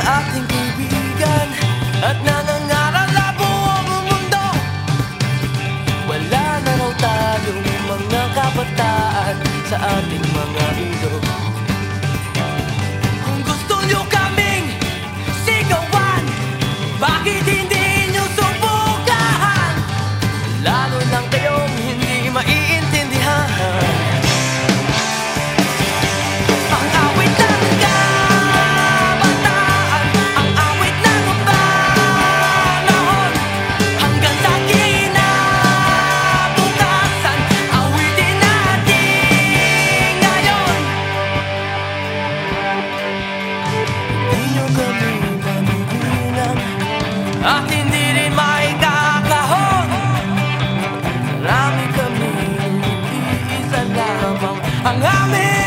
Sa ating kaibigan At nangangaralabo ang mundo. Wala na raw tayong mga kabataan Sa ating mga ilog Kung gusto nyo kaming sigawan Bakit hindi Hindi nyo kami mabibilang At hindi rin maikakahon. Marami kami Iisa lamang. Ang aming